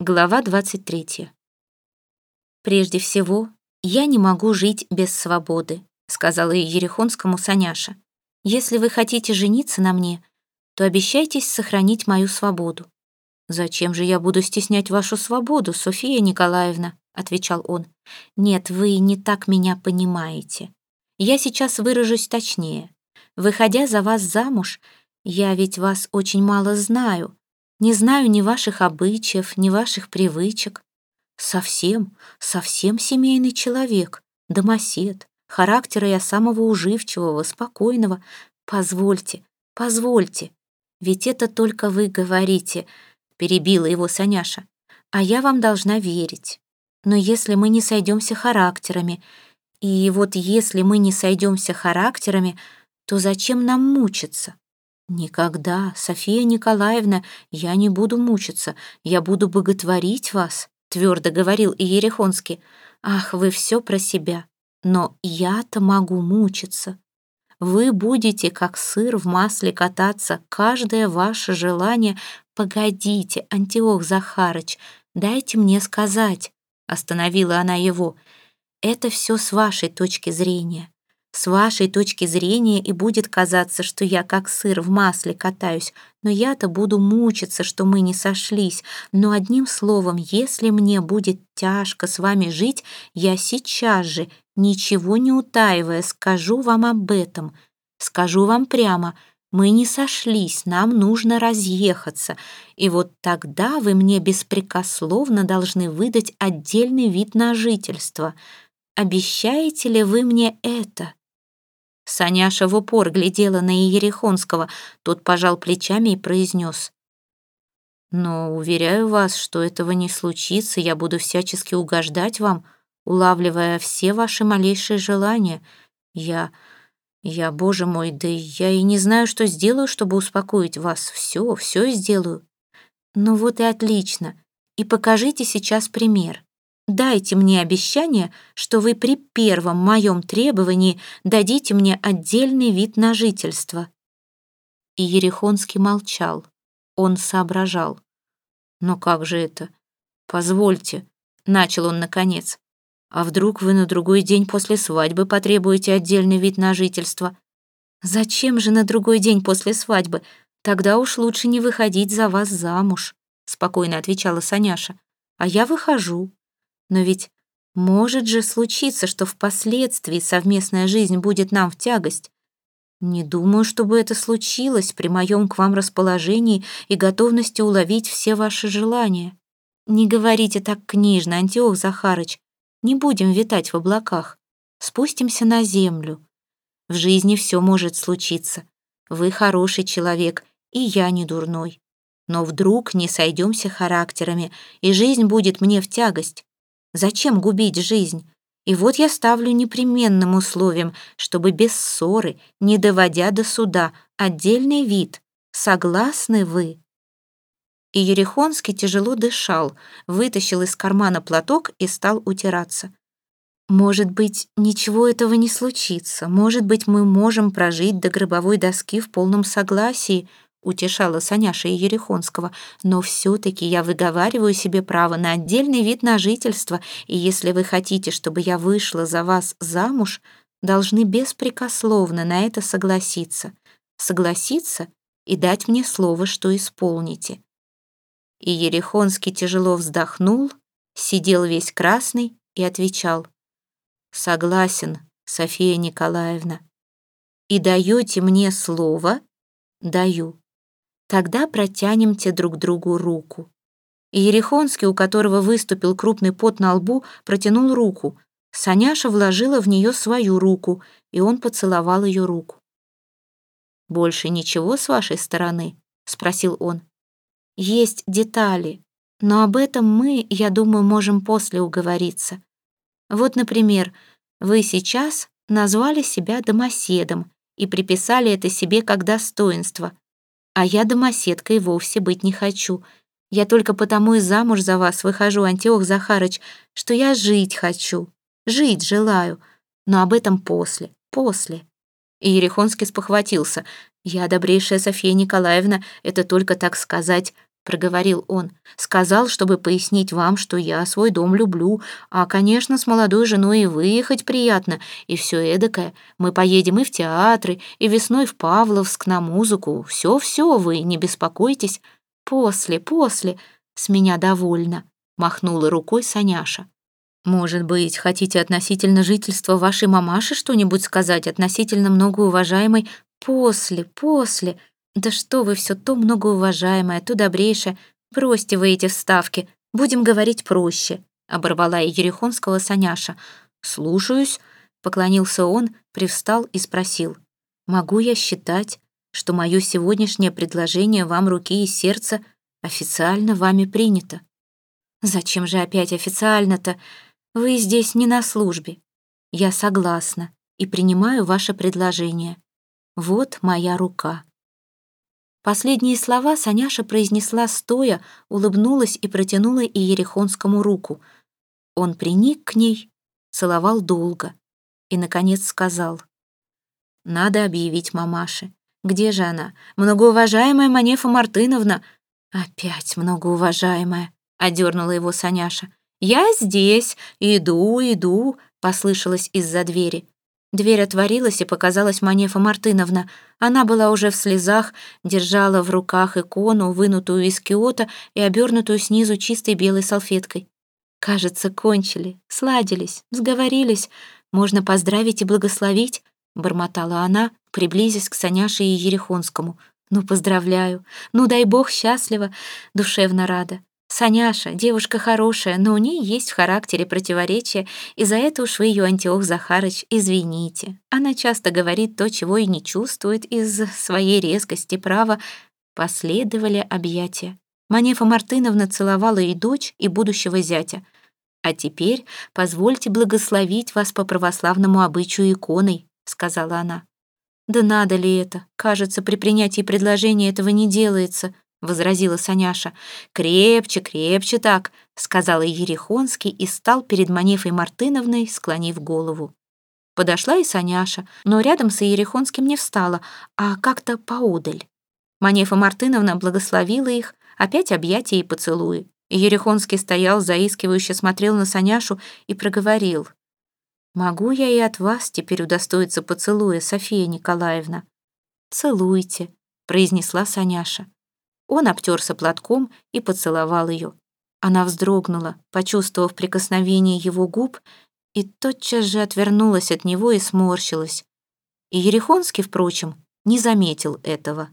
Глава 23. «Прежде всего, я не могу жить без свободы», сказала Ерехонскому Саняша. «Если вы хотите жениться на мне, то обещайтесь сохранить мою свободу». «Зачем же я буду стеснять вашу свободу, София Николаевна?» отвечал он. «Нет, вы не так меня понимаете. Я сейчас выражусь точнее. Выходя за вас замуж, я ведь вас очень мало знаю, не знаю ни ваших обычаев, ни ваших привычек. Совсем, совсем семейный человек, домосед. Характера я самого уживчивого, спокойного. Позвольте, позвольте. Ведь это только вы говорите, перебила его Саняша. А я вам должна верить. Но если мы не сойдемся характерами, и вот если мы не сойдемся характерами, то зачем нам мучиться? «Никогда, София Николаевна, я не буду мучиться, я буду боготворить вас», твердо говорил Иерихонский. «Ах, вы все про себя, но я-то могу мучиться. Вы будете, как сыр в масле, кататься, каждое ваше желание. Погодите, Антиох Захарыч, дайте мне сказать», остановила она его. «Это все с вашей точки зрения. С вашей точки зрения и будет казаться, что я как сыр в масле катаюсь, но я-то буду мучиться, что мы не сошлись. Но одним словом, если мне будет тяжко с вами жить, я сейчас же, ничего не утаивая, скажу вам об этом. Скажу вам прямо, мы не сошлись, нам нужно разъехаться. И вот тогда вы мне беспрекословно должны выдать отдельный вид на жительство. Обещаете ли вы мне это?» Саняша в упор глядела на Иерихонского. Тот пожал плечами и произнес. «Но уверяю вас, что этого не случится. Я буду всячески угождать вам, улавливая все ваши малейшие желания. Я... я, боже мой, да я и не знаю, что сделаю, чтобы успокоить вас. Все, все сделаю». «Ну вот и отлично. И покажите сейчас пример. Дайте мне обещание, что вы при первом моем требовании дадите мне отдельный вид на жительство». И Ерехонский молчал. Он соображал. «Но как же это? Позвольте», — начал он наконец. «А вдруг вы на другой день после свадьбы потребуете отдельный вид на жительство?» «Зачем же на другой день после свадьбы? Тогда уж лучше не выходить за вас замуж», — спокойно отвечала Саняша. «А я выхожу. Но ведь может же случиться, что впоследствии совместная жизнь будет нам в тягость. Не думаю, чтобы это случилось при моем к вам расположении и готовности уловить все ваши желания. Не говорите так книжно, Антиох Захарыч. Не будем витать в облаках. Спустимся на землю. В жизни все может случиться. Вы хороший человек, и я не дурной. Но вдруг не сойдемся характерами, и жизнь будет мне в тягость. Зачем губить жизнь? И вот я ставлю непременным условием, чтобы без ссоры, не доводя до суда, отдельный вид. Согласны вы?» И Ерехонский тяжело дышал, вытащил из кармана платок и стал утираться. «Может быть, ничего этого не случится. Может быть, мы можем прожить до гробовой доски в полном согласии», утешала Саняша и Ерехонского, но все-таки я выговариваю себе право на отдельный вид на жительство, и если вы хотите, чтобы я вышла за вас замуж, должны беспрекословно на это согласиться. Согласиться и дать мне слово, что исполните. И Ерехонский тяжело вздохнул, сидел весь красный и отвечал. «Согласен, София Николаевна. И даете мне слово?» «Даю». Тогда протянемте друг другу руку. И Ерехонский, у которого выступил крупный пот на лбу, протянул руку. Саняша вложила в нее свою руку, и он поцеловал ее руку. «Больше ничего с вашей стороны?» — спросил он. «Есть детали, но об этом мы, я думаю, можем после уговориться. Вот, например, вы сейчас назвали себя домоседом и приписали это себе как достоинство, а я домоседкой вовсе быть не хочу. Я только потому и замуж за вас выхожу, Антиох Захарыч, что я жить хочу. Жить желаю. Но об этом после, после. И Ерехонский спохватился. Я, добрейшая Софья Николаевна, это только, так сказать, проговорил он. «Сказал, чтобы пояснить вам, что я свой дом люблю, а, конечно, с молодой женой и выехать приятно, и все эдакое. Мы поедем и в театры, и весной в Павловск на музыку. Все-все, вы не беспокойтесь. После, после, с меня довольно», — махнула рукой Саняша. «Может быть, хотите относительно жительства вашей мамаши что-нибудь сказать, относительно многоуважаемой? После, после. Да что вы все то многоуважаемое, то добрейшее. Бросьте вы эти вставки, будем говорить проще», — оборвала Ерехонского Саняша. «Слушаюсь», — поклонился он, привстал и спросил. «Могу я считать, что мое сегодняшнее предложение вам руки и сердца официально вами принято?» «Зачем же опять официально-то? Вы здесь не на службе. Я согласна и принимаю ваше предложение. Вот моя рука». Последние слова Саняша произнесла стоя, улыбнулась и протянула Иерихонскому руку. Он приник к ней, целовал долго и, наконец, сказал. «Надо объявить мамаше. Где же она? Многоуважаемая Манефа Мартыновна!» «Опять многоуважаемая!» — одернула его Саняша. «Я здесь, иду, иду», — послышалось из-за двери. Дверь отворилась, и показалась Манефа Мартыновна. Она была уже в слезах, держала в руках икону, вынутую из киота и обернутую снизу чистой белой салфеткой. «Кажется, кончили, сладились, сговорились. Можно поздравить и благословить», — бормотала она, приблизясь к Саняше и Ерехонскому. «Ну, поздравляю. Ну, дай бог счастлива, душевно рада. Саняша, девушка хорошая, но у ней есть в характере противоречия, и за это уж вы ее, Антиох Захарыч, извините. Она часто говорит то, чего и не чувствует из своей резкости права. Последовали объятия. Манефа Мартыновна целовала и дочь, и будущего зятя. «А теперь позвольте благословить вас по православному обычаю иконой», — сказала она. «Да надо ли это? Кажется, при принятии предложения этого не делается», — возразила Саняша. «Крепче, крепче так», — сказала Ерехонский и стал перед Манефой Мартыновной, склонив голову. Подошла и Саняша, но рядом с Ерехонским не встала, а как-то поодаль. Манефа Мартыновна благословила их, опять объятия и поцелуи. Ерехонский стоял, заискивающе смотрел на Саняшу и проговорил. «Могу я и от вас теперь удостоиться поцелуя, София Николаевна?» «Целуйте», — произнесла Саняша. Он обтерся платком и поцеловал ее. Она вздрогнула, почувствовав прикосновение его губ, и тотчас же отвернулась от него и сморщилась. И Ерехонский, впрочем, не заметил этого.